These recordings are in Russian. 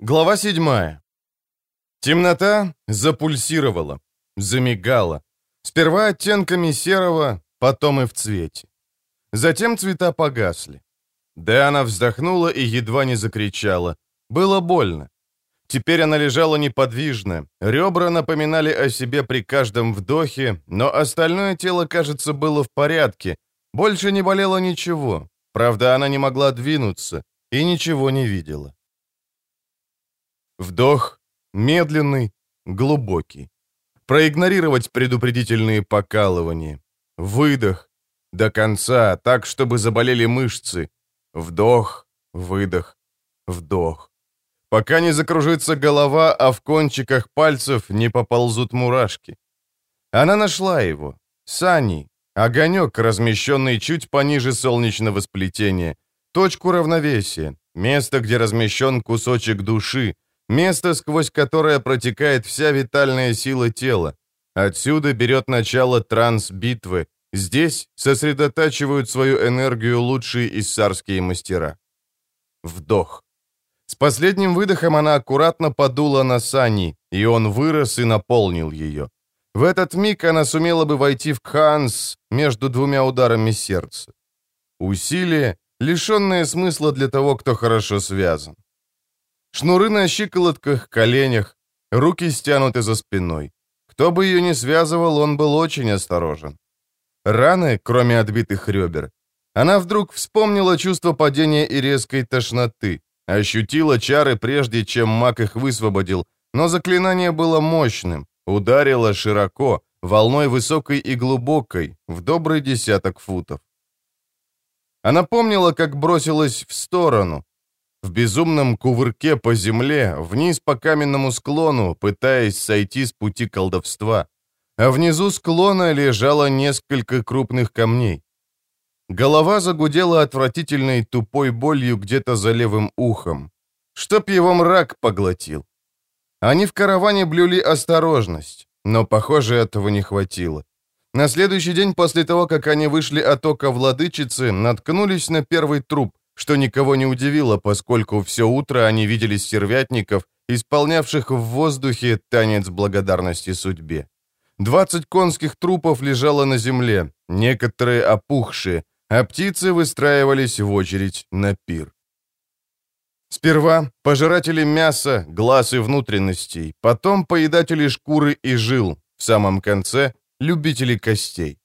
Глава 7. Темнота запульсировала, замигала. Сперва оттенками серого, потом и в цвете. Затем цвета погасли. Диана вздохнула и едва не закричала. Было больно. Теперь она лежала неподвижно. Ребра напоминали о себе при каждом вдохе, но остальное тело, кажется, было в порядке. Больше не болело ничего. Правда, она не могла двинуться и ничего не видела. Вдох, медленный, глубокий. Проигнорировать предупредительные покалывания. Выдох. До конца, так, чтобы заболели мышцы. Вдох, выдох, вдох. Пока не закружится голова, а в кончиках пальцев не поползут мурашки. Она нашла его. Сани. Огонек, размещенный чуть пониже солнечного сплетения. Точку равновесия. Место, где размещен кусочек души, Место, сквозь которое протекает вся витальная сила тела. Отсюда берет начало транс-битвы. Здесь сосредотачивают свою энергию лучшие иссарские мастера. Вдох. С последним выдохом она аккуратно подула на сани, и он вырос и наполнил ее. В этот миг она сумела бы войти в Кханс между двумя ударами сердца. Усилие, лишенное смысла для того, кто хорошо связан. Шнуры на щиколотках, коленях, руки стянуты за спиной. Кто бы ее ни связывал, он был очень осторожен. Раны, кроме отбитых ребер. Она вдруг вспомнила чувство падения и резкой тошноты. Ощутила чары, прежде чем маг их высвободил, но заклинание было мощным, ударило широко, волной высокой и глубокой, в добрый десяток футов. Она помнила, как бросилась в сторону, в безумном кувырке по земле, вниз по каменному склону, пытаясь сойти с пути колдовства. А внизу склона лежало несколько крупных камней. Голова загудела отвратительной тупой болью где-то за левым ухом. Чтоб его мрак поглотил. Они в караване блюли осторожность, но, похоже, этого не хватило. На следующий день после того, как они вышли от ока владычицы, наткнулись на первый труп, что никого не удивило, поскольку все утро они видели стервятников, исполнявших в воздухе танец благодарности судьбе. Двадцать конских трупов лежало на земле, некоторые опухшие, а птицы выстраивались в очередь на пир. Сперва пожиратели мяса, глаз и внутренностей, потом поедатели шкуры и жил, в самом конце — любители костей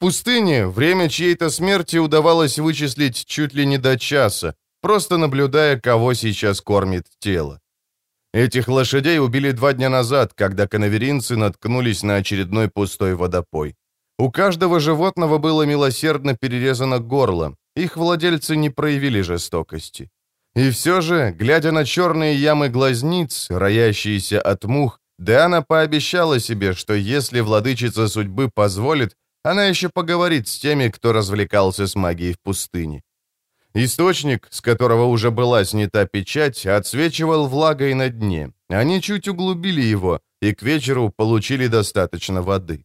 пустыне время чьей-то смерти удавалось вычислить чуть ли не до часа, просто наблюдая, кого сейчас кормит тело. Этих лошадей убили два дня назад, когда канаверинцы наткнулись на очередной пустой водопой. У каждого животного было милосердно перерезано горло, их владельцы не проявили жестокости. И все же, глядя на черные ямы глазниц, роящиеся от мух, Диана пообещала себе, что если владычица судьбы позволит, она еще поговорит с теми, кто развлекался с магией в пустыне. Источник, с которого уже была снята печать, отсвечивал влагой на дне. Они чуть углубили его, и к вечеру получили достаточно воды.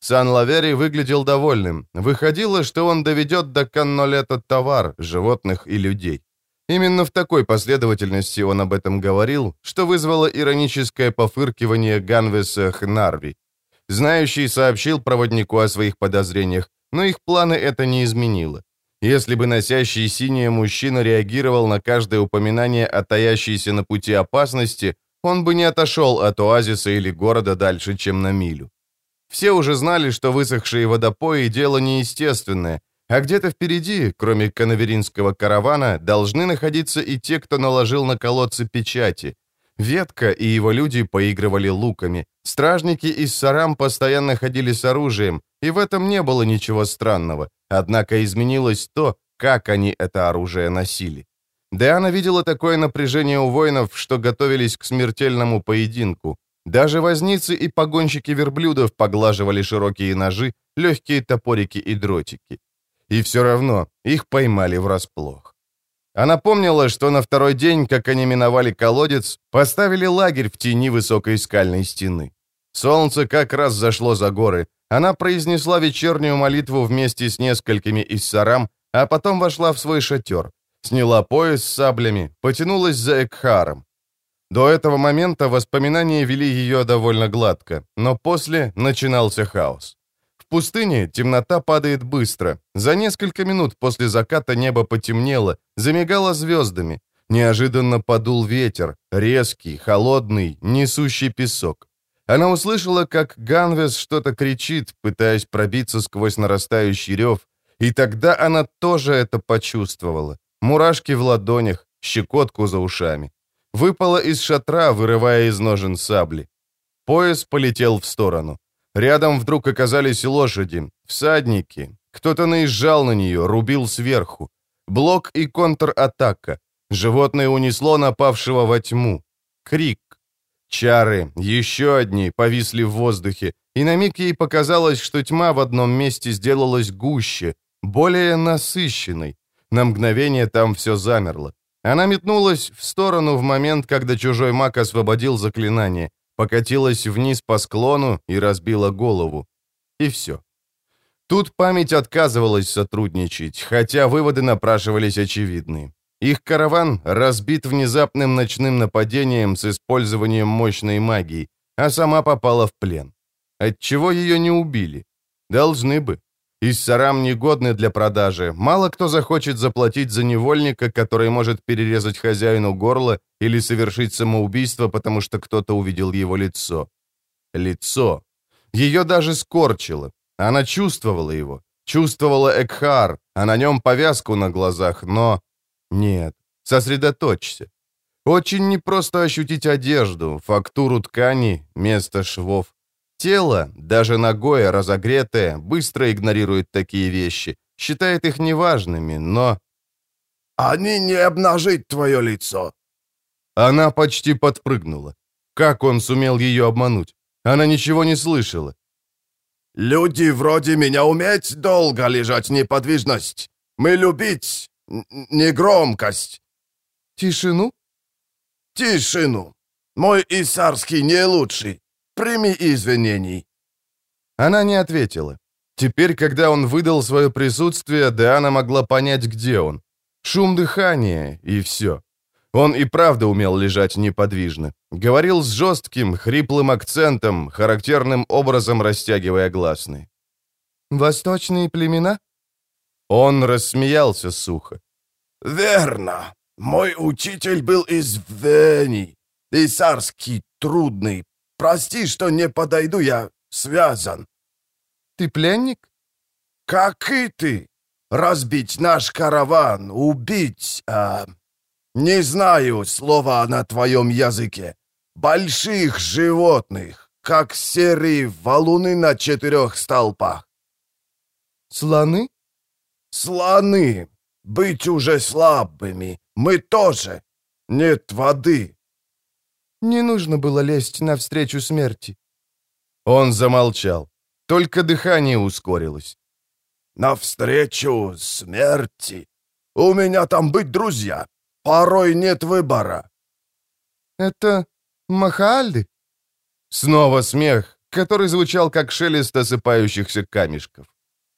Сан-Лавери выглядел довольным. Выходило, что он доведет до Каннолета товар, животных и людей. Именно в такой последовательности он об этом говорил, что вызвало ироническое пофыркивание Ганвеса Хнарви. Знающий сообщил проводнику о своих подозрениях, но их планы это не изменило. Если бы носящий синее мужчина реагировал на каждое упоминание о таящейся на пути опасности, он бы не отошел от оазиса или города дальше, чем на милю. Все уже знали, что высохшие водопои – дело неестественное, а где-то впереди, кроме канаверинского каравана, должны находиться и те, кто наложил на колодцы печати, Ветка и его люди поигрывали луками. Стражники из Сарам постоянно ходили с оружием, и в этом не было ничего странного. Однако изменилось то, как они это оружие носили. Диана видела такое напряжение у воинов, что готовились к смертельному поединку. Даже возницы и погонщики верблюдов поглаживали широкие ножи, легкие топорики и дротики. И все равно их поймали врасплох. Она помнила, что на второй день, как они миновали колодец, поставили лагерь в тени высокой скальной стены. Солнце как раз зашло за горы. Она произнесла вечернюю молитву вместе с несколькими из сарам, а потом вошла в свой шатер. Сняла пояс с саблями, потянулась за Экхаром. До этого момента воспоминания вели ее довольно гладко, но после начинался хаос. Пустыне темнота падает быстро. За несколько минут после заката небо потемнело, замигало звездами. Неожиданно подул ветер, резкий, холодный, несущий песок. Она услышала, как Ганвес что-то кричит, пытаясь пробиться сквозь нарастающий рев, и тогда она тоже это почувствовала. Мурашки в ладонях, щекотку за ушами. Выпала из шатра, вырывая из ножен сабли. Пояс полетел в сторону. Рядом вдруг оказались лошади, всадники. Кто-то наезжал на нее, рубил сверху. Блок и контратака. Животное унесло напавшего во тьму. Крик. Чары, еще одни, повисли в воздухе, и на миг ей показалось, что тьма в одном месте сделалась гуще, более насыщенной. На мгновение там все замерло. Она метнулась в сторону в момент, когда чужой маг освободил заклинание, покатилась вниз по склону и разбила голову. И все. Тут память отказывалась сотрудничать, хотя выводы напрашивались очевидные. Их караван разбит внезапным ночным нападением с использованием мощной магии, а сама попала в плен. Отчего ее не убили? Должны бы. Иссарам негодны для продажи. Мало кто захочет заплатить за невольника, который может перерезать хозяину горло или совершить самоубийство, потому что кто-то увидел его лицо. Лицо. Ее даже скорчило. Она чувствовала его. Чувствовала Экхар, а на нем повязку на глазах, но... Нет, сосредоточься. Очень непросто ощутить одежду, фактуру ткани, место швов. Тело, даже ногое, разогретое, быстро игнорирует такие вещи, считает их неважными, но... «Они не обнажить твое лицо!» Она почти подпрыгнула. Как он сумел ее обмануть? Она ничего не слышала. «Люди вроде меня уметь долго лежать неподвижность. Мы любить негромкость». «Тишину?» «Тишину. Мой исарский не лучший. Прими извинений». Она не ответила. Теперь, когда он выдал свое присутствие, Диана могла понять, где он. Шум дыхания, и все. Он и правда умел лежать неподвижно. Говорил с жестким, хриплым акцентом, характерным образом растягивая гласные. «Восточные племена?» Он рассмеялся сухо. «Верно. Мой учитель был из Вени. Исарский трудный, Прости, что не подойду, я связан». «Ты пленник?» «Как и ты. Разбить наш караван, убить... А... Не знаю слова на твоем языке. Больших животных, как серые валуны на четырех столпах». «Слоны?» «Слоны. Быть уже слабыми. Мы тоже. Нет воды, не нужно было лезть навстречу смерти. Он замолчал. Только дыхание ускорилось. «Навстречу смерти? У меня там быть друзья. Порой нет выбора». «Это Махальды?» Снова смех, который звучал как шелест осыпающихся камешков.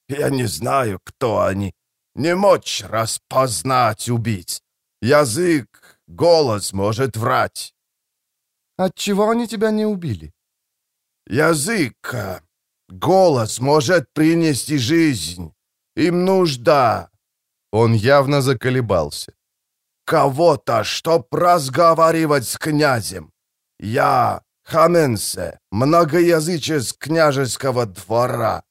«Я не знаю, кто они. Не мочь распознать убийц. Язык, голос может врать. Отчего они тебя не убили? Язык, голос может принести жизнь. Им нужда. Он явно заколебался. Кого-то, чтоб разговаривать с князем. Я Хаменсе, многоязычец княжеского двора.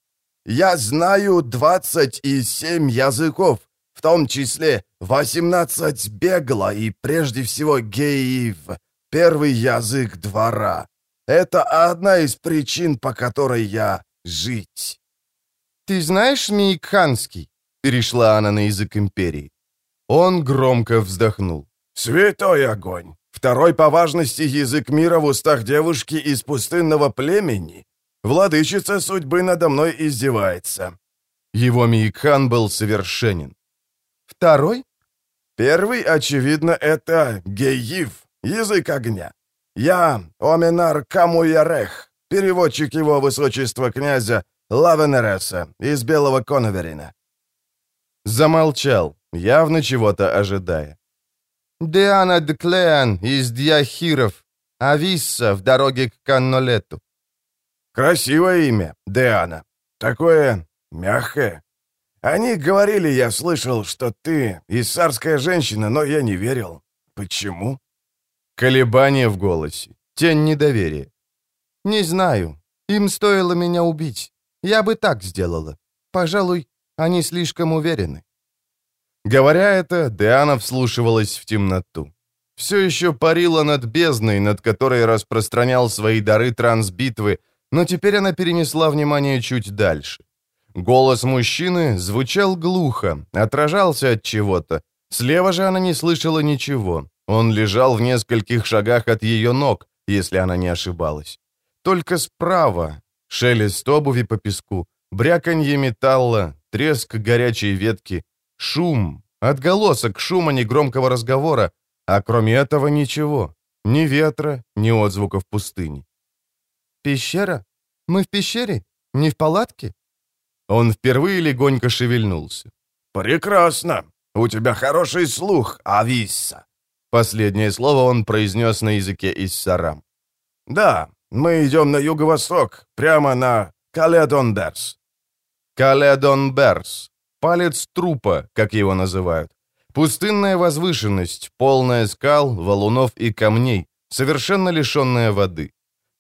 Я знаю двадцать и семь языков, в том числе восемнадцать бегло и прежде всего геев, Первый язык двора. Это одна из причин, по которой я жить. «Ты знаешь Мейкханский?» — перешла она на язык империи. Он громко вздохнул. «Святой огонь! Второй по важности язык мира в устах девушки из пустынного племени. Владычица судьбы надо мной издевается». Его Мейкхан был совершенен. «Второй?» «Первый, очевидно, это Геив, язык огня. Я Оминар Камуярех, переводчик его высочества князя Лавенереса из Белого Коноверина». Замолчал, явно чего-то ожидая. Диана Деклеан из Дьяхиров, Ависса в дороге к Каннолету». «Красивое имя, Диана. Такое мягкое. Они говорили, я слышал, что ты иссарская женщина, но я не верил. Почему?» Колебание в голосе, тень недоверия. «Не знаю. Им стоило меня убить. Я бы так сделала. Пожалуй, они слишком уверены». Говоря это, Диана вслушивалась в темноту. Все еще парила над бездной, над которой распространял свои дары трансбитвы, но теперь она перенесла внимание чуть дальше. Голос мужчины звучал глухо, отражался от чего-то. Слева же она не слышала ничего. Он лежал в нескольких шагах от ее ног, если она не ошибалась. Только справа — шелест обуви по песку, бряканье металла, треск горячей ветки, шум, отголосок шума негромкого разговора, а кроме этого ничего. Ни ветра, ни отзвуков пустыни. «Пещера? Мы в пещере? Не в палатке?» Он впервые легонько шевельнулся. «Прекрасно! У тебя хороший слух, Ависса!» Последнее слово он произнес на языке Иссарам. «Да, мы идем на юго-восток, прямо на Каледон-Берс». Каледон-Берс. Палец трупа, как его называют. Пустынная возвышенность, полная скал, валунов и камней, совершенно лишенная воды.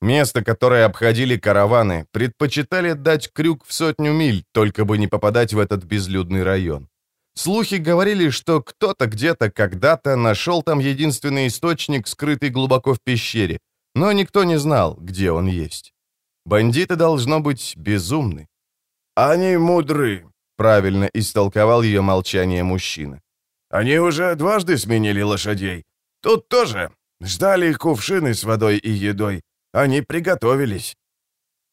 Место, которое обходили караваны, предпочитали дать крюк в сотню миль, только бы не попадать в этот безлюдный район. Слухи говорили, что кто-то где-то когда-то нашел там единственный источник, скрытый глубоко в пещере, но никто не знал, где он есть. Бандиты, должно быть, безумны. «Они мудры», — правильно истолковал ее молчание мужчина. «Они уже дважды сменили лошадей. Тут тоже. Ждали кувшины с водой и едой. Они приготовились».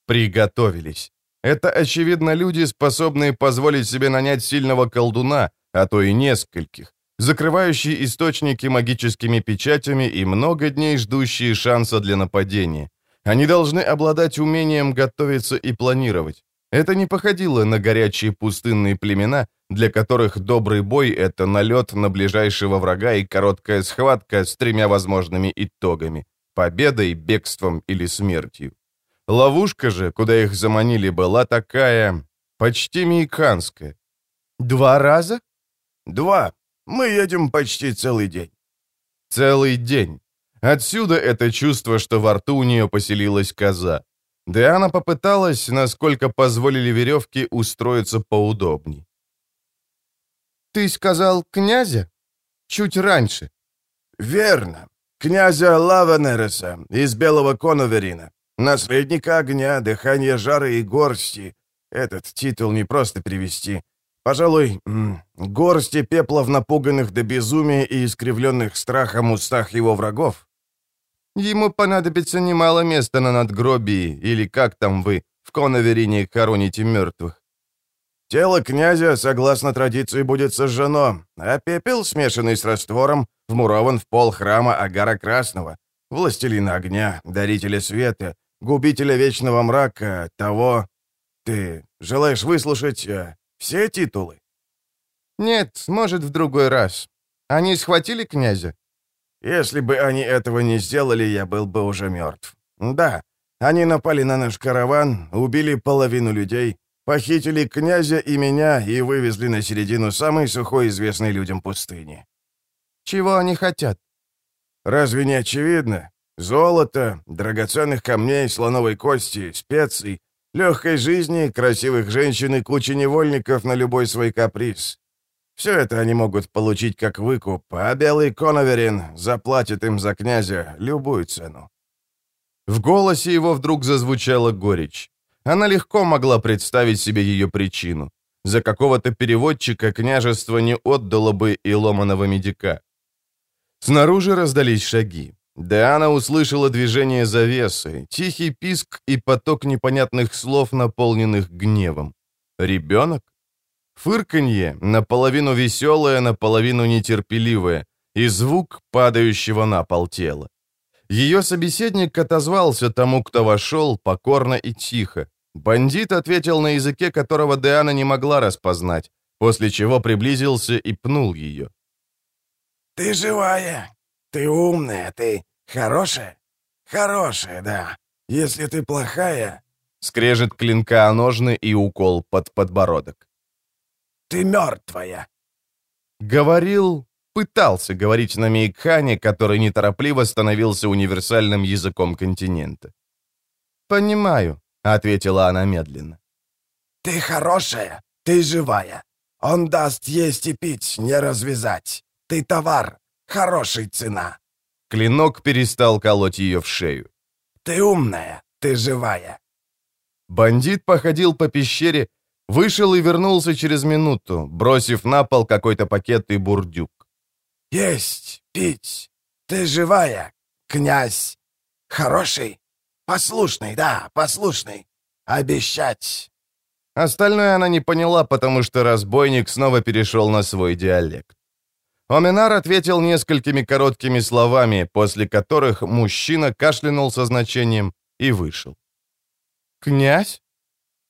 Приготовились. Это, очевидно, люди, способные позволить себе нанять сильного колдуна, а то и нескольких, закрывающие источники магическими печатями и много дней ждущие шанса для нападения. Они должны обладать умением готовиться и планировать. Это не походило на горячие пустынные племена, для которых добрый бой — это налет на ближайшего врага и короткая схватка с тремя возможными итогами — победой, бегством или смертью. Ловушка же, куда их заманили, была такая... почти мейканская. «Два раза?» «Два. Мы едем почти целый день». Целый день. Отсюда это чувство, что во рту у нее поселилась коза. Диана попыталась, насколько позволили веревки, устроиться поудобней. «Ты сказал князя? Чуть раньше». «Верно. Князя Лавенереса из Белого Коноверина. Наследника огня, дыхания жара и горсти. Этот титул не просто привести. Пожалуй, горсти пепла в напуганных до безумия и искривленных страхом устах его врагов. Ему понадобится немало места на надгробии, или как там вы в Коноверине хороните мертвых. Тело князя, согласно традиции, будет сожжено, а пепел, смешанный с раствором, вмурован в пол храма Агара Красного, властелина огня, дарителя света, губителя вечного мрака, того... Ты желаешь выслушать э, все титулы?» «Нет, может, в другой раз. Они схватили князя?» «Если бы они этого не сделали, я был бы уже мертв. Да, они напали на наш караван, убили половину людей, похитили князя и меня и вывезли на середину самой сухой известной людям пустыни». «Чего они хотят?» «Разве не очевидно? Золото, драгоценных камней, слоновой кости, специй, легкой жизни, красивых женщин и кучи невольников на любой свой каприз. Все это они могут получить как выкуп, а Белый Коноверин заплатит им за князя любую цену. В голосе его вдруг зазвучала горечь. Она легко могла представить себе ее причину. За какого-то переводчика княжество не отдало бы и ломаного медика. Снаружи раздались шаги. Диана услышала движение завесы, тихий писк и поток непонятных слов, наполненных гневом. Ребенок? Фырканье, наполовину веселое, наполовину нетерпеливое, и звук падающего на пол тела. Ее собеседник отозвался тому, кто вошел, покорно и тихо. Бандит ответил на языке, которого Диана не могла распознать, после чего приблизился и пнул ее. ты живая, ты умная, ты хорошая. Хорошая, да. Если ты плохая...» Скрежет клинка о ножны и укол под подбородок. «Ты мертвая». Говорил, пытался говорить на Мейкхане, который неторопливо становился универсальным языком континента. «Понимаю», — ответила она медленно. «Ты хорошая, ты живая. Он даст есть и пить, не развязать. Ты товар, хороший цена». Клинок перестал колоть ее в шею. «Ты умная, ты живая». Бандит походил по пещере, вышел и вернулся через минуту, бросив на пол какой-то пакет и бурдюк. «Есть, пить. Ты живая, князь. Хороший, послушный, да, послушный. Обещать». Остальное она не поняла, потому что разбойник снова перешел на свой диалект. Оминар ответил несколькими короткими словами, после которых мужчина кашлянул со значением и вышел. «Князь?»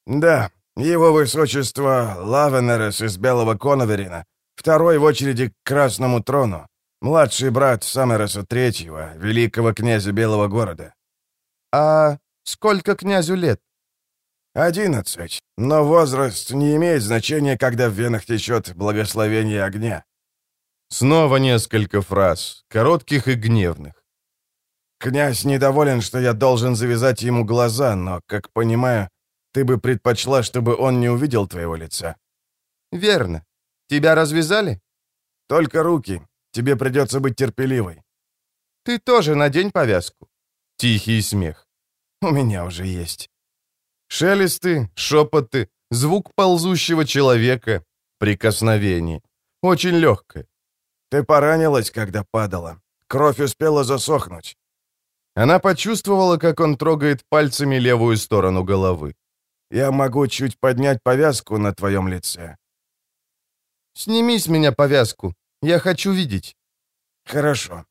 «Да, его высочество Лавенерес из Белого Коноверина, второй в очереди к Красному трону, младший брат Самереса Третьего, великого князя Белого города». «А сколько князю лет?» «Одиннадцать, но возраст не имеет значения, когда в венах течет благословение огня». Снова несколько фраз, коротких и гневных. «Князь недоволен, что я должен завязать ему глаза, но, как понимаю, ты бы предпочла, чтобы он не увидел твоего лица». «Верно. Тебя развязали?» «Только руки. Тебе придется быть терпеливой». «Ты тоже надень повязку». Тихий смех. «У меня уже есть». Шелесты, шепоты, звук ползущего человека, прикосновение. Очень легкое. Ты поранилась, когда падала. Кровь успела засохнуть». Она почувствовала, как он трогает пальцами левую сторону головы. «Я могу чуть поднять повязку на твоем лице». «Сними с меня повязку. Я хочу видеть». «Хорошо».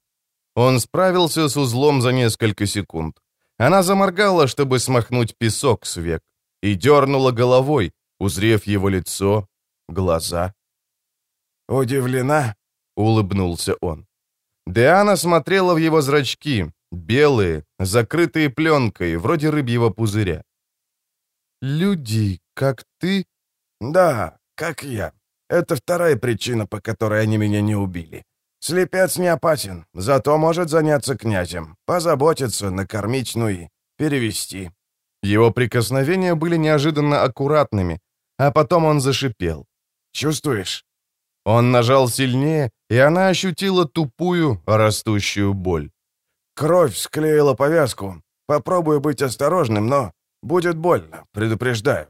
Он справился с узлом за несколько секунд. Она заморгала, чтобы смахнуть песок с век, и дернула головой, узрев его лицо, глаза. «Удивлена?» — улыбнулся он. Диана смотрела в его зрачки, белые, закрытые пленкой, вроде рыбьего пузыря. «Люди, как ты?» «Да, как я. Это вторая причина, по которой они меня не убили. Слепец не опасен, зато может заняться князем, позаботиться, накормить, ну и перевести». Его прикосновения были неожиданно аккуратными, а потом он зашипел. «Чувствуешь?» Он нажал сильнее, и она ощутила тупую, растущую боль. «Кровь склеила повязку. Попробую быть осторожным, но будет больно, предупреждаю».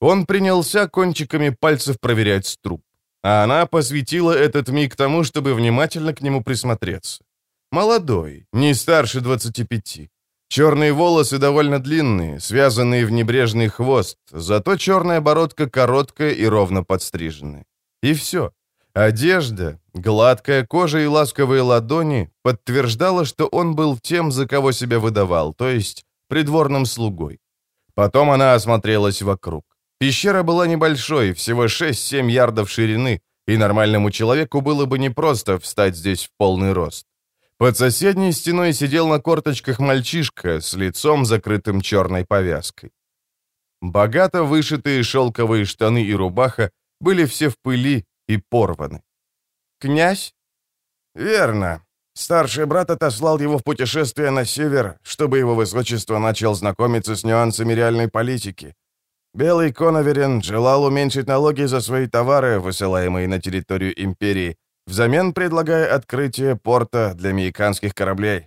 Он принялся кончиками пальцев проверять струп, а она посвятила этот миг тому, чтобы внимательно к нему присмотреться. Молодой, не старше 25. Черные волосы довольно длинные, связанные в небрежный хвост, зато черная бородка короткая и ровно подстриженная. И все. Одежда, гладкая кожа и ласковые ладони подтверждала, что он был тем, за кого себя выдавал, то есть придворным слугой. Потом она осмотрелась вокруг. Пещера была небольшой, всего 6-7 ярдов ширины, и нормальному человеку было бы непросто встать здесь в полный рост. Под соседней стеной сидел на корточках мальчишка с лицом, закрытым черной повязкой. Богато вышитые шелковые штаны и рубаха были все в пыли и порваны. «Князь?» «Верно. Старший брат отослал его в путешествие на север, чтобы его высочество начал знакомиться с нюансами реальной политики. Белый Коноверин желал уменьшить налоги за свои товары, высылаемые на территорию империи, взамен предлагая открытие порта для американских кораблей.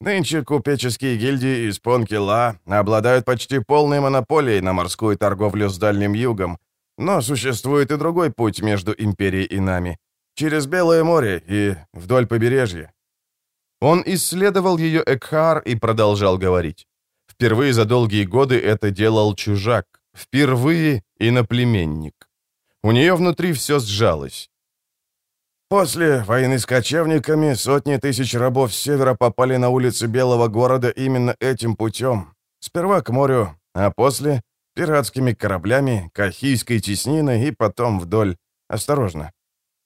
Нынче купеческие гильдии из Понкила обладают почти полной монополией на морскую торговлю с Дальним Югом, но существует и другой путь между Империей и нами. Через Белое море и вдоль побережья. Он исследовал ее Экхар и продолжал говорить. Впервые за долгие годы это делал чужак. Впервые иноплеменник. У нее внутри все сжалось. После войны с кочевниками сотни тысяч рабов с севера попали на улицы Белого города именно этим путем. Сперва к морю, а после пиратскими кораблями, кахийской тесниной и потом вдоль. Осторожно.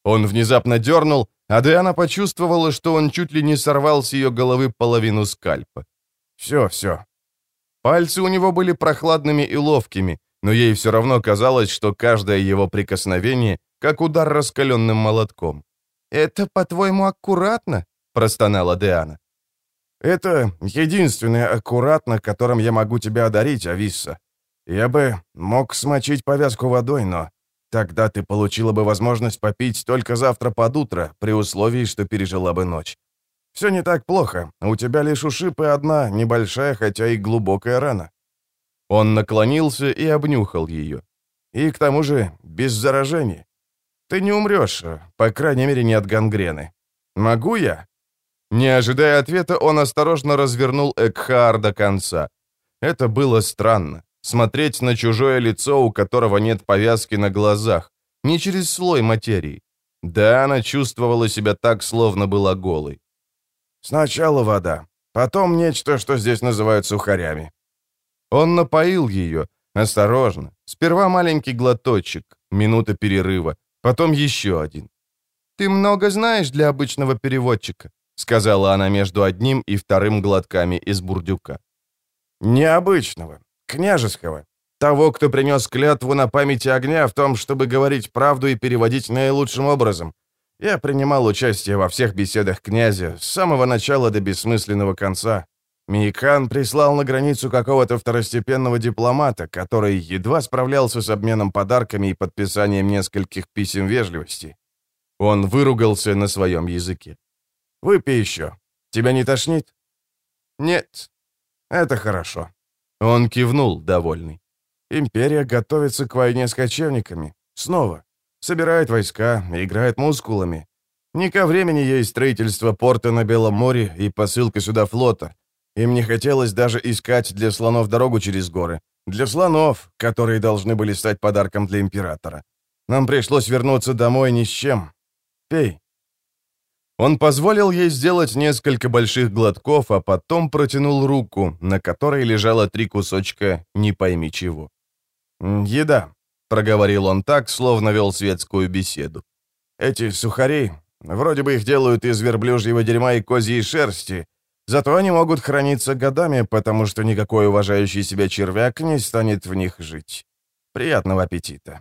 Он внезапно дернул, Адриана почувствовала, что он чуть ли не сорвал с ее головы половину скальпа. «Все, все». Пальцы у него были прохладными и ловкими, но ей все равно казалось, что каждое его прикосновение — как удар раскаленным молотком. «Это, по-твоему, аккуратно?» — простонала Диана. «Это единственное аккуратно, которым я могу тебя одарить, Ависса. Я бы мог смочить повязку водой, но тогда ты получила бы возможность попить только завтра под утро, при условии, что пережила бы ночь. Все не так плохо. У тебя лишь ушиб и одна небольшая, хотя и глубокая рана». Он наклонился и обнюхал ее. «И к тому же без заражений. Ты не умрешь, по крайней мере, не от гангрены. Могу я?» Не ожидая ответа, он осторожно развернул Экхар до конца. Это было странно. Смотреть на чужое лицо, у которого нет повязки на глазах, не через слой материи. Да, она чувствовала себя так, словно была голой. «Сначала вода, потом нечто, что здесь называют сухарями». Он напоил ее, осторожно. Сперва маленький глоточек, минута перерыва, потом еще один. «Ты много знаешь для обычного переводчика», сказала она между одним и вторым глотками из бурдюка. «Необычного, княжеского, того, кто принес клятву на памяти огня в том, чтобы говорить правду и переводить наилучшим образом. Я принимал участие во всех беседах князя с самого начала до бессмысленного конца. Мейкан прислал на границу какого-то второстепенного дипломата, который едва справлялся с обменом подарками и подписанием нескольких писем вежливости. Он выругался на своем языке. «Выпей еще. Тебя не тошнит?» «Нет». «Это хорошо». Он кивнул, довольный. «Империя готовится к войне с кочевниками. Снова. Собирает войска, играет мускулами. Не ко времени ей строительство порта на Белом море и посылка сюда флота. Им не хотелось даже искать для слонов дорогу через горы. Для слонов, которые должны были стать подарком для императора. Нам пришлось вернуться домой ни с чем. Пей». Он позволил ей сделать несколько больших глотков, а потом протянул руку, на которой лежало три кусочка не пойми чего. «Еда», — проговорил он так, словно вел светскую беседу. «Эти сухари, вроде бы их делают из верблюжьего дерьма и козьей шерсти, зато они могут храниться годами, потому что никакой уважающий себя червяк не станет в них жить. Приятного аппетита».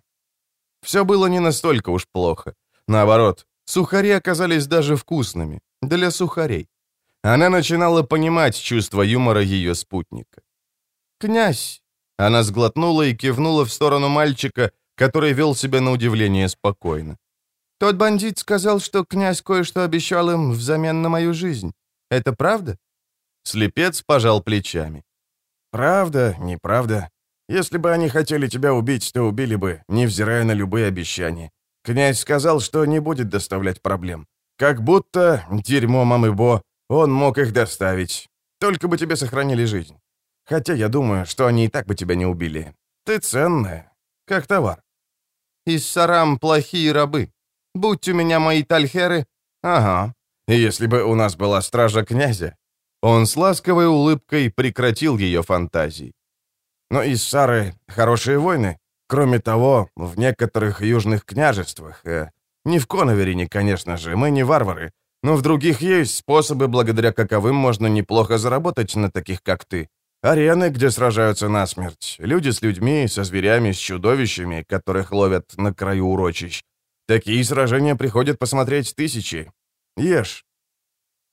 Все было не настолько уж плохо. Наоборот, Сухари оказались даже вкусными. Для сухарей. Она начинала понимать чувство юмора ее спутника. «Князь!» Она сглотнула и кивнула в сторону мальчика, который вел себя на удивление спокойно. «Тот бандит сказал, что князь кое-что обещал им взамен на мою жизнь. Это правда?» Слепец пожал плечами. «Правда, неправда. Если бы они хотели тебя убить, то убили бы, невзирая на любые обещания. Князь сказал, что не будет доставлять проблем. Как будто, дерьмо мамы Бо, он мог их доставить. Только бы тебе сохранили жизнь. Хотя я думаю, что они и так бы тебя не убили. Ты ценная, как товар. Иссарам плохие рабы. Будь у меня мои тальхеры... Ага. Если бы у нас была стража князя. Он с ласковой улыбкой прекратил ее фантазии. Но Иссары — хорошие войны. Кроме того, в некоторых южных княжествах, э, не в Коноверине, конечно же, мы не варвары, но в других есть способы, благодаря каковым можно неплохо заработать на таких, как ты. Арены, где сражаются насмерть, люди с людьми, со зверями, с чудовищами, которых ловят на краю урочищ. Такие сражения приходят посмотреть тысячи. Ешь.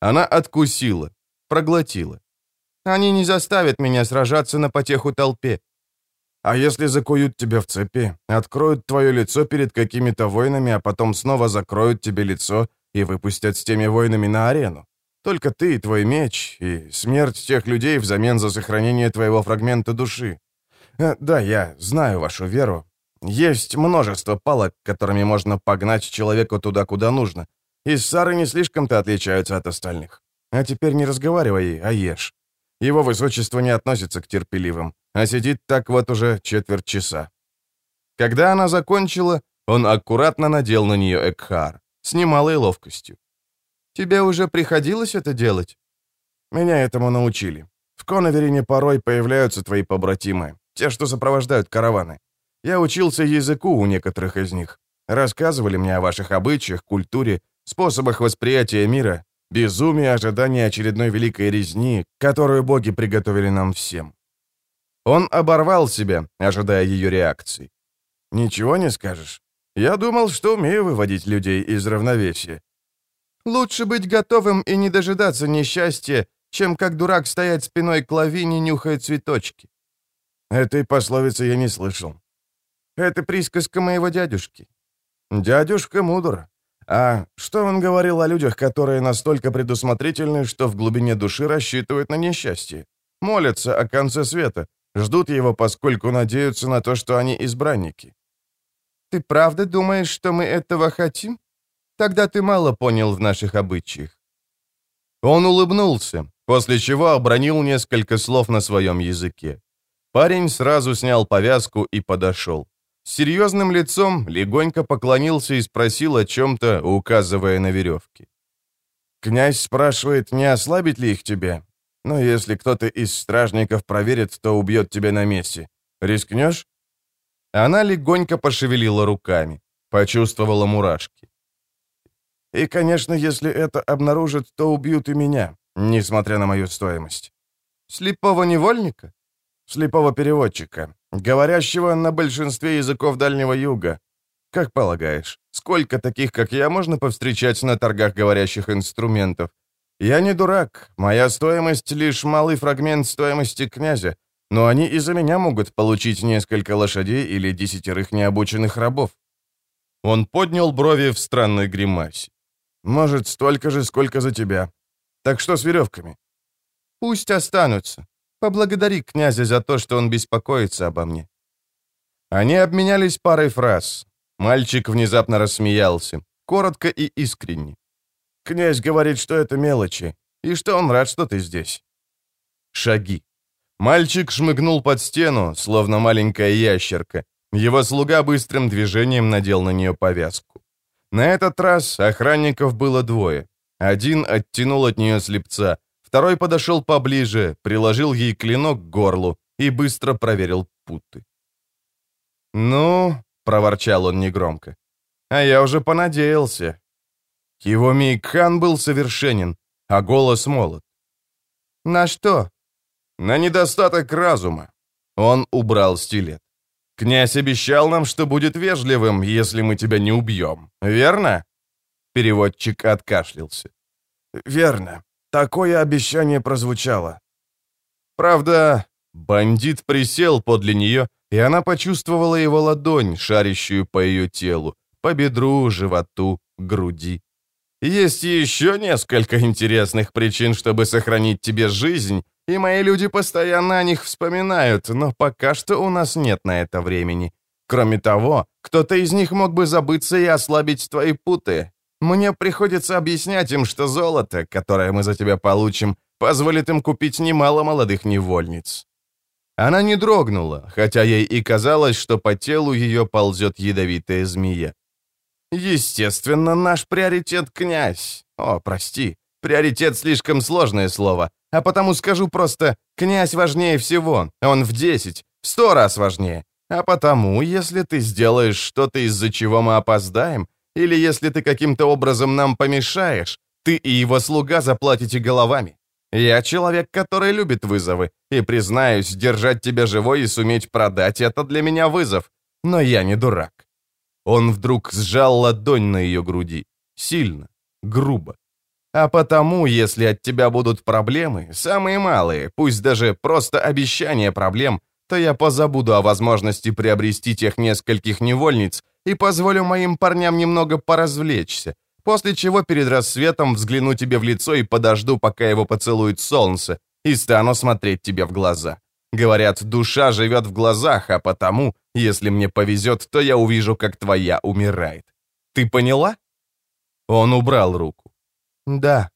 Она откусила, проглотила. Они не заставят меня сражаться на потеху толпе. А если закуют тебя в цепи, откроют твое лицо перед какими-то воинами, а потом снова закроют тебе лицо и выпустят с теми воинами на арену? Только ты и твой меч, и смерть тех людей взамен за сохранение твоего фрагмента души. Э, да, я знаю вашу веру. Есть множество палок, которыми можно погнать человека туда, куда нужно. И сары не слишком-то отличаются от остальных. А теперь не разговаривай, а ешь. Его высочество не относится к терпеливым а сидит так вот уже четверть часа. Когда она закончила, он аккуратно надел на нее Экхар, с немалой ловкостью. «Тебе уже приходилось это делать?» «Меня этому научили. В Коноверине порой появляются твои побратимы, те, что сопровождают караваны. Я учился языку у некоторых из них. Рассказывали мне о ваших обычаях, культуре, способах восприятия мира, безумие ожидания очередной великой резни, которую боги приготовили нам всем. Он оборвал себя, ожидая ее реакции. «Ничего не скажешь? Я думал, что умею выводить людей из равновесия». «Лучше быть готовым и не дожидаться несчастья, чем как дурак стоять спиной к лавине, нюхая цветочки». Этой пословицы я не слышал. Это присказка моего дядюшки. Дядюшка мудр. А что он говорил о людях, которые настолько предусмотрительны, что в глубине души рассчитывают на несчастье? Молятся о конце света, ждут его, поскольку надеются на то, что они избранники. Ты правда думаешь, что мы этого хотим? Тогда ты мало понял в наших обычаях. Он улыбнулся, после чего обронил несколько слов на своем языке. Парень сразу снял повязку и подошел. С серьезным лицом легонько поклонился и спросил о чем-то, указывая на веревки. «Князь спрашивает, не ослабить ли их тебе? Но если кто-то из стражников проверит, то убьет тебя на месте. Рискнешь?» Она легонько пошевелила руками, почувствовала мурашки. «И, конечно, если это обнаружат, то убьют и меня, несмотря на мою стоимость». «Слепого невольника?» «Слепого переводчика говорящего на большинстве языков Дальнего Юга. Как полагаешь, сколько таких, как я, можно повстречать на торгах говорящих инструментов? Я не дурак, моя стоимость — лишь малый фрагмент стоимости князя, но они из-за меня могут получить несколько лошадей или десятерых необученных рабов. Он поднял брови в странной гримасе. Может, столько же, сколько за тебя. Так что с веревками? Пусть останутся. Поблагодари князя за то, что он беспокоится обо мне». Они обменялись парой фраз. Мальчик внезапно рассмеялся, коротко и искренне. «Князь говорит, что это мелочи, и что он рад, что ты здесь». Шаги. Мальчик шмыгнул под стену, словно маленькая ящерка. Его слуга быстрым движением надел на нее повязку. На этот раз охранников было двое. Один оттянул от нее слепца, Второй подошел поближе, приложил ей клинок к горлу и быстро проверил путы. «Ну», — проворчал он негромко, — «а я уже понадеялся». Его Мейкхан был совершенен, а голос молод. «На что?» «На недостаток разума». Он убрал стилет. «Князь обещал нам, что будет вежливым, если мы тебя не убьем, верно?» Переводчик откашлялся. «Верно. Такое обещание прозвучало. Правда, бандит присел подле нее, и она почувствовала его ладонь, шарящую по ее телу, по бедру, животу, груди. Есть еще несколько интересных причин, чтобы сохранить тебе жизнь, и мои люди постоянно о них вспоминают, но пока что у нас нет на это времени. Кроме того, кто-то из них мог бы забыться и ослабить твои путы. Мне приходится объяснять им, что золото, которое мы за тебя получим, позволит им купить немало молодых невольниц». Она не дрогнула, хотя ей и казалось, что по телу ее ползет ядовитая змея. «Естественно, наш приоритет — князь. О, прости, приоритет — слишком сложное слово, а потому скажу просто, князь важнее всего, он в десять, в сто раз важнее. А потому, если ты сделаешь что-то, из-за чего мы опоздаем, или если ты каким-то образом нам помешаешь, ты и его слуга заплатите головами. Я человек, который любит вызовы, и, признаюсь, держать тебя живой и суметь продать — это для меня вызов. Но я не дурак». Он вдруг сжал ладонь на ее груди. Сильно, грубо. А потому, если от тебя будут проблемы, самые малые, пусть даже просто обещание проблем, то я позабуду о возможности приобрести тех нескольких невольниц, и позволю моим парням немного поразвлечься, после чего перед рассветом взгляну тебе в лицо и подожду, пока его поцелует солнце, и стану смотреть тебе в глаза. Говорят, душа живет в глазах, а потому, если мне повезет, то я увижу, как твоя умирает. Ты поняла?» Он убрал руку. «Да».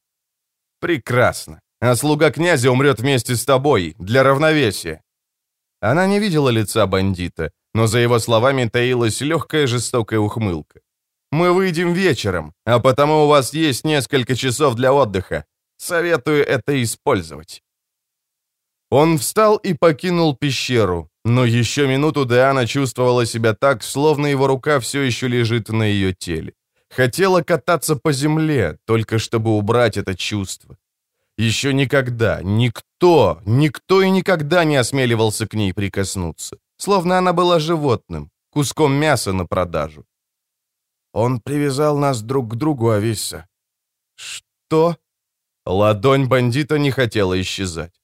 «Прекрасно. А слуга князя умрет вместе с тобой, для равновесия». Она не видела лица бандита, но за его словами таилась легкая жестокая ухмылка. «Мы выйдем вечером, а потому у вас есть несколько часов для отдыха. Советую это использовать». Он встал и покинул пещеру, но еще минуту Диана чувствовала себя так, словно его рука все еще лежит на ее теле. Хотела кататься по земле, только чтобы убрать это чувство. Еще никогда, никто, никто и никогда не осмеливался к ней прикоснуться, словно она была животным, куском мяса на продажу. «Он привязал нас друг к другу, Ависса». «Что?» Ладонь бандита не хотела исчезать.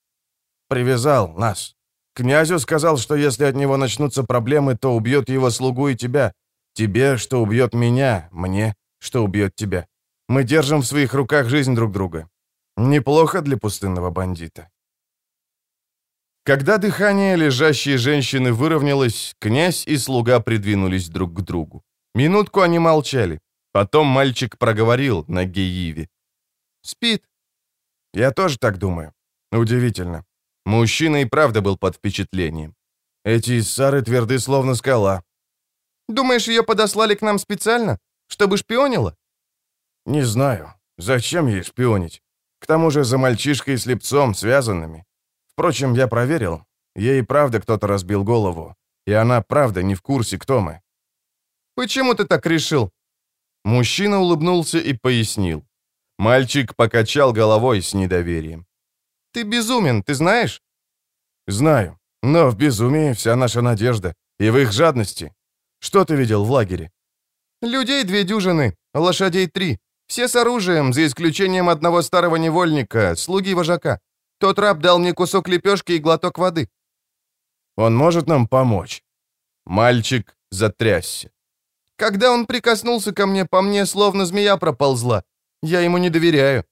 «Привязал нас. Князю сказал, что если от него начнутся проблемы, то убьет его слугу и тебя. Тебе, что убьет меня, мне, что убьет тебя. Мы держим в своих руках жизнь друг друга. Неплохо для пустынного бандита. Когда дыхание лежащей женщины выровнялось, князь и слуга придвинулись друг к другу. Минутку они молчали. Потом мальчик проговорил на Геиве. «Спит». «Я тоже так думаю. Удивительно». Мужчина и правда был под впечатлением. «Эти иссары тверды, словно скала». «Думаешь, ее подослали к нам специально? Чтобы шпионила?» «Не знаю. Зачем ей шпионить? К тому же за мальчишкой слепцом связанными. Впрочем, я проверил. Ей правда кто-то разбил голову. И она правда не в курсе, кто мы. «Почему ты так решил?» Мужчина улыбнулся и пояснил. Мальчик покачал головой с недоверием. «Ты безумен, ты знаешь?» «Знаю. Но в безумии вся наша надежда. И в их жадности. Что ты видел в лагере?» «Людей две дюжины, лошадей три. Все с оружием, за исключением одного старого невольника, слуги вожака. Тот раб дал мне кусок лепешки и глоток воды». «Он может нам помочь?» Мальчик затрясся. «Когда он прикоснулся ко мне, по мне словно змея проползла. Я ему не доверяю».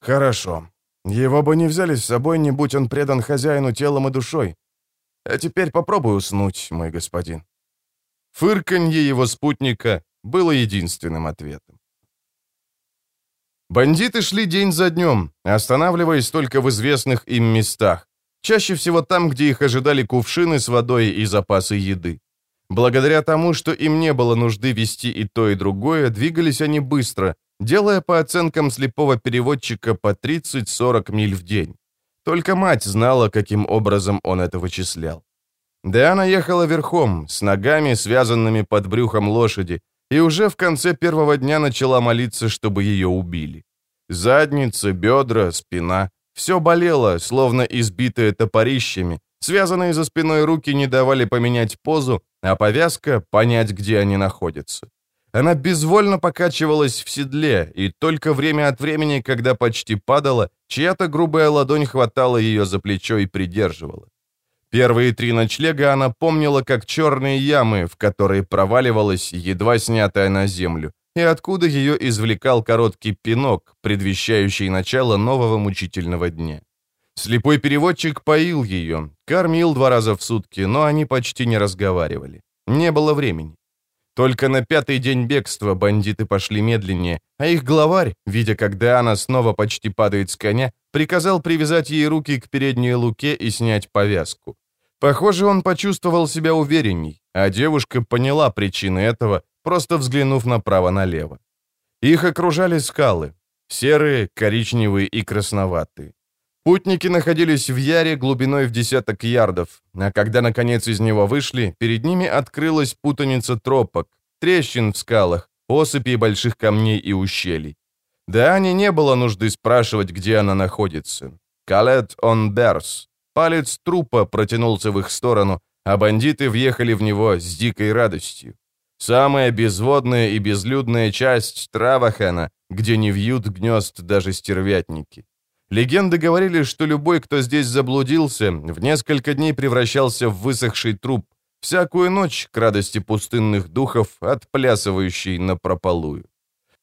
«Хорошо. Его бы не взяли с собой, не будь он предан хозяину телом и душой. А теперь попробуй уснуть, мой господин». Фырканье его спутника было единственным ответом. Бандиты шли день за днем, останавливаясь только в известных им местах, чаще всего там, где их ожидали кувшины с водой и запасы еды. Благодаря тому, что им не было нужды вести и то, и другое, двигались они быстро, делая по оценкам слепого переводчика по 30-40 миль в день. Только мать знала, каким образом он это вычислял. Диана ехала верхом, с ногами, связанными под брюхом лошади, и уже в конце первого дня начала молиться, чтобы ее убили. Задница, бедра, спина — все болело, словно избитое топорищами. Связанные за спиной руки не давали поменять позу, а повязка — понять, где они находятся. Она безвольно покачивалась в седле, и только время от времени, когда почти падала, чья-то грубая ладонь хватала ее за плечо и придерживала. Первые три ночлега она помнила как черные ямы, в которые проваливалась, едва снятая на землю, и откуда ее извлекал короткий пинок, предвещающий начало нового мучительного дня. Слепой переводчик поил ее, кормил два раза в сутки, но они почти не разговаривали. Не было времени. Только на пятый день бегства бандиты пошли медленнее, а их главарь, видя, когда она снова почти падает с коня, приказал привязать ей руки к передней луке и снять повязку. Похоже, он почувствовал себя уверенней, а девушка поняла причины этого, просто взглянув направо-налево. Их окружали скалы, серые, коричневые и красноватые. Путники находились в яре глубиной в десяток ярдов, а когда наконец из него вышли, перед ними открылась путаница тропок, трещин в скалах, осыпей больших камней и ущелий. Да не было нужды спрашивать, где она находится. Калет он Берс. Палец трупа протянулся в их сторону, а бандиты въехали в него с дикой радостью. Самая безводная и безлюдная часть Травахана, где не вьют гнезд даже стервятники. Легенды говорили, что любой, кто здесь заблудился, в несколько дней превращался в высохший труп, всякую ночь, к радости пустынных духов, отплясывающий на прополую.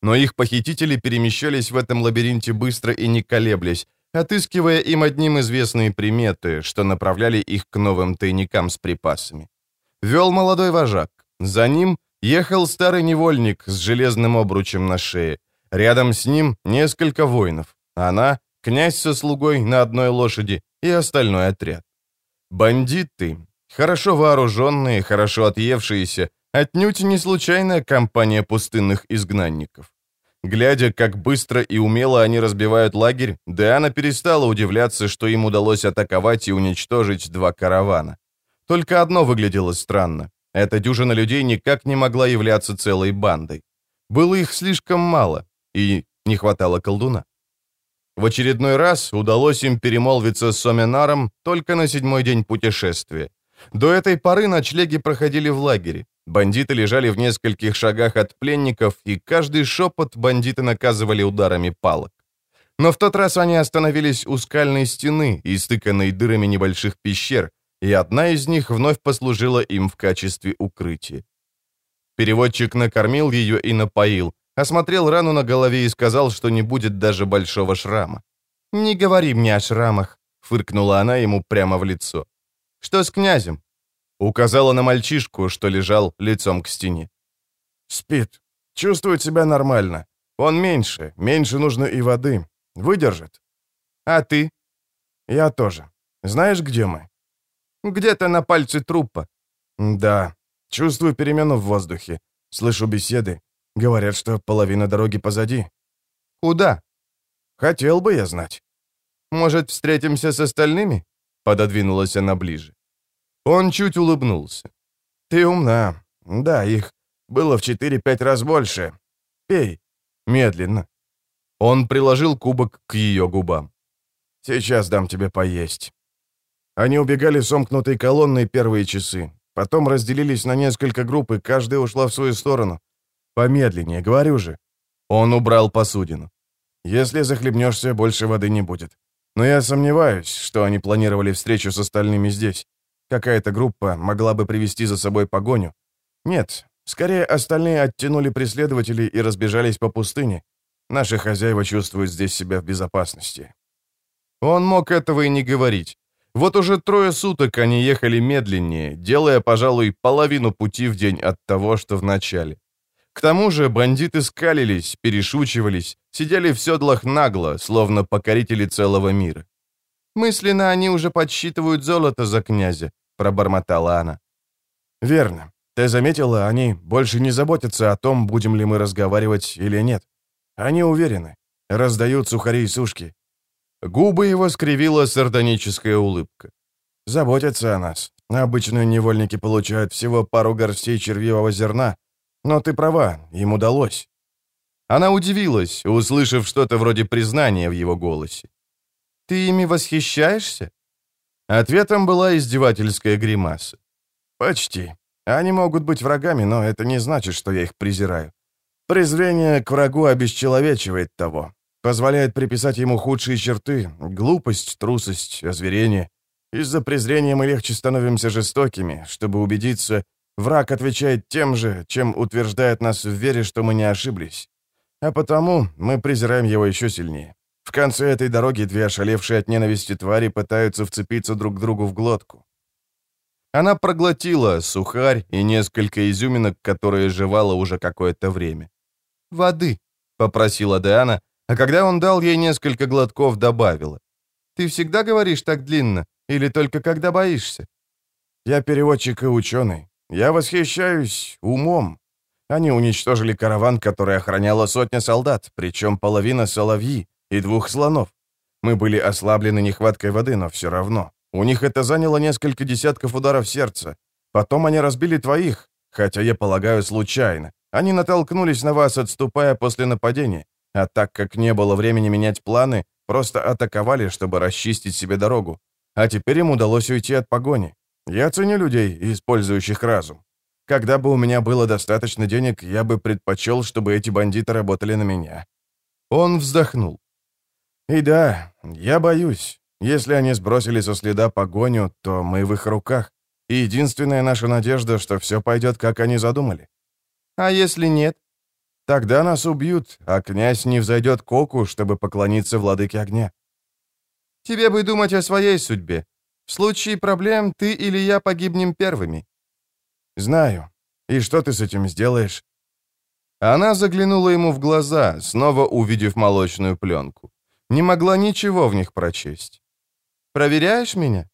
Но их похитители перемещались в этом лабиринте быстро и не колеблясь, отыскивая им одним известные приметы, что направляли их к новым тайникам с припасами. Вел молодой вожак. За ним ехал старый невольник с железным обручем на шее. Рядом с ним несколько воинов. Она, князь со слугой на одной лошади и остальной отряд. Бандиты, хорошо вооруженные, хорошо отъевшиеся, отнюдь не случайная компания пустынных изгнанников. Глядя, как быстро и умело они разбивают лагерь, Диана перестала удивляться, что им удалось атаковать и уничтожить два каравана. Только одно выглядело странно. Эта дюжина людей никак не могла являться целой бандой. Было их слишком мало, и не хватало колдуна. В очередной раз удалось им перемолвиться с Соменаром только на седьмой день путешествия. До этой поры ночлеги проходили в лагере. Бандиты лежали в нескольких шагах от пленников, и каждый шепот бандиты наказывали ударами палок. Но в тот раз они остановились у скальной стены, истыканной дырами небольших пещер, и одна из них вновь послужила им в качестве укрытия. Переводчик накормил ее и напоил, осмотрел рану на голове и сказал, что не будет даже большого шрама. «Не говори мне о шрамах», — фыркнула она ему прямо в лицо. «Что с князем?» Указала на мальчишку, что лежал лицом к стене. «Спит. Чувствует себя нормально. Он меньше, меньше нужно и воды. Выдержит». «А ты?» «Я тоже. Знаешь, где мы?» «Где-то на пальце трупа». «Да. Чувствую перемену в воздухе. Слышу беседы. Говорят, что половина дороги позади». «Куда?» «Хотел бы я знать». «Может, встретимся с остальными?» Пододвинулась она ближе. Он чуть улыбнулся. «Ты умна. Да, их было в 4-5 раз больше. Пей. Медленно». Он приложил кубок к ее губам. «Сейчас дам тебе поесть». Они убегали сомкнутой колонной первые часы. Потом разделились на несколько групп, и каждая ушла в свою сторону. Помедленнее, говорю же. Он убрал посудину. Если захлебнешься, больше воды не будет. Но я сомневаюсь, что они планировали встречу с остальными здесь. Какая-то группа могла бы привести за собой погоню. Нет, скорее остальные оттянули преследователей и разбежались по пустыне. Наши хозяева чувствуют здесь себя в безопасности. Он мог этого и не говорить. Вот уже трое суток они ехали медленнее, делая, пожалуй, половину пути в день от того, что в начале. К тому же бандиты скалились, перешучивались, сидели в седлах нагло, словно покорители целого мира. «Мысленно они уже подсчитывают золото за князя», — пробормотала она. «Верно. Ты заметила, они больше не заботятся о том, будем ли мы разговаривать или нет. Они уверены. Раздают сухари и сушки». Губы его скривила сардоническая улыбка. «Заботятся о нас. Обычные невольники получают всего пару горстей червивого зерна, но ты права, им удалось». Она удивилась, услышав что-то вроде признания в его голосе. «Ты ими восхищаешься?» Ответом была издевательская гримаса. «Почти. Они могут быть врагами, но это не значит, что я их презираю. Презрение к врагу обесчеловечивает того, позволяет приписать ему худшие черты — глупость, трусость, озверение. Из-за презрения мы легче становимся жестокими, чтобы убедиться, Враг отвечает тем же, чем утверждает нас в вере, что мы не ошиблись. А потому мы презираем его еще сильнее. В конце этой дороги две ошалевшие от ненависти твари пытаются вцепиться друг другу в глотку. Она проглотила сухарь и несколько изюминок, которые жевала уже какое-то время. «Воды», — попросила Диана, а когда он дал ей несколько глотков, добавила. «Ты всегда говоришь так длинно, или только когда боишься?» «Я переводчик и ученый. Я восхищаюсь умом. Они уничтожили караван, который охраняла сотня солдат, причем половина соловьи и двух слонов. Мы были ослаблены нехваткой воды, но все равно. У них это заняло несколько десятков ударов сердца. Потом они разбили твоих, хотя, я полагаю, случайно. Они натолкнулись на вас, отступая после нападения. А так как не было времени менять планы, просто атаковали, чтобы расчистить себе дорогу. А теперь им удалось уйти от погони. Я ценю людей, использующих разум. Когда бы у меня было достаточно денег, я бы предпочел, чтобы эти бандиты работали на меня». Он вздохнул. «И да, я боюсь. Если они сбросили со следа погоню, то мы в их руках. И единственная наша надежда, что все пойдет, как они задумали. А если нет? Тогда нас убьют, а князь не взойдет к оку, чтобы поклониться владыке огня. Тебе бы думать о своей судьбе. В случае проблем ты или я погибнем первыми». «Знаю. И что ты с этим сделаешь?» Она заглянула ему в глаза, снова увидев молочную пленку. Не могла ничего в них прочесть. «Проверяешь меня?»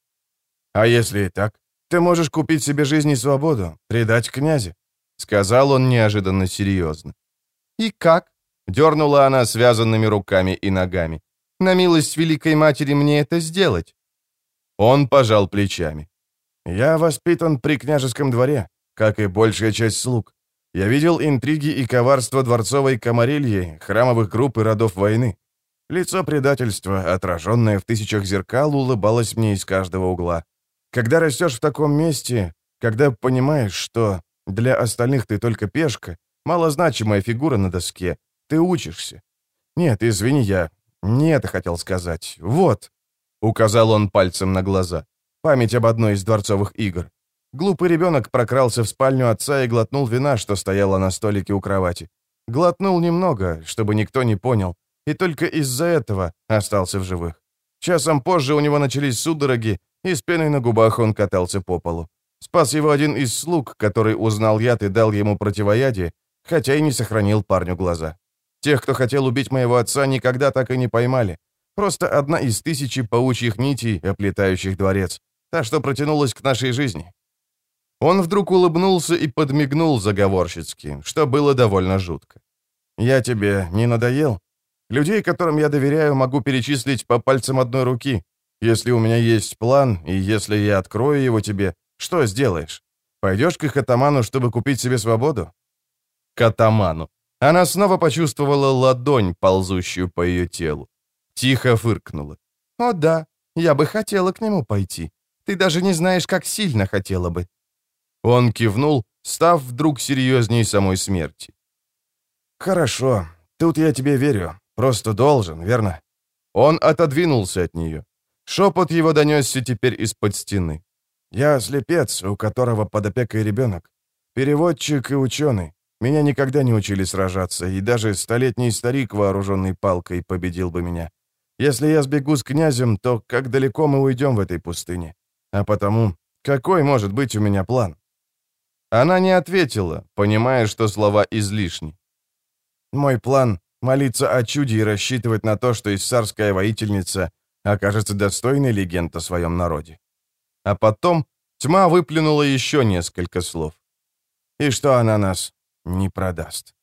«А если и так? Ты можешь купить себе жизнь и свободу, предать князе», — сказал он неожиданно серьезно. «И как?» — дернула она связанными руками и ногами. «На милость Великой Матери мне это сделать?» Он пожал плечами. «Я воспитан при княжеском дворе, как и большая часть слуг. Я видел интриги и коварство дворцовой комарильи, храмовых групп и родов войны. Лицо предательства, отраженное в тысячах зеркал, улыбалось мне из каждого угла. Когда растешь в таком месте, когда понимаешь, что для остальных ты только пешка, малозначимая фигура на доске, ты учишься. Нет, извини, я не это хотел сказать. Вот, указал он пальцем на глаза. Память об одной из дворцовых игр. Глупый ребенок прокрался в спальню отца и глотнул вина, что стояла на столике у кровати. Глотнул немного, чтобы никто не понял, и только из-за этого остался в живых. Часом позже у него начались судороги, и с пеной на губах он катался по полу. Спас его один из слуг, который узнал яд и дал ему противоядие, хотя и не сохранил парню глаза. Тех, кто хотел убить моего отца, никогда так и не поймали. Просто одна из тысячи паучьих нитей, оплетающих дворец. Та, что протянулась к нашей жизни. Он вдруг улыбнулся и подмигнул заговорщицки, что было довольно жутко. «Я тебе не надоел? Людей, которым я доверяю, могу перечислить по пальцам одной руки. Если у меня есть план, и если я открою его тебе, что сделаешь? Пойдешь к их атаману, чтобы купить себе свободу?» К атаману. Она снова почувствовала ладонь, ползущую по ее телу. Тихо фыркнула. «О да, я бы хотела к нему пойти. Ты даже не знаешь, как сильно хотела бы». Он кивнул, став вдруг серьезней самой смерти. «Хорошо, тут я тебе верю. Просто должен, верно?» Он отодвинулся от нее. Шепот его донесся теперь из-под стены. «Я слепец, у которого под опекой ребенок. Переводчик и ученый. Меня никогда не учили сражаться, и даже столетний старик, вооруженный палкой, победил бы меня. Если я сбегу с князем, то как далеко мы уйдем в этой пустыне? А потому, какой может быть у меня план?» Она не ответила, понимая, что слова излишни. «Мой план — молиться о чуде и рассчитывать на то, что иссарская воительница окажется достойной легенд о своем народе». А потом тьма выплюнула еще несколько слов. «И что она нас не продаст?»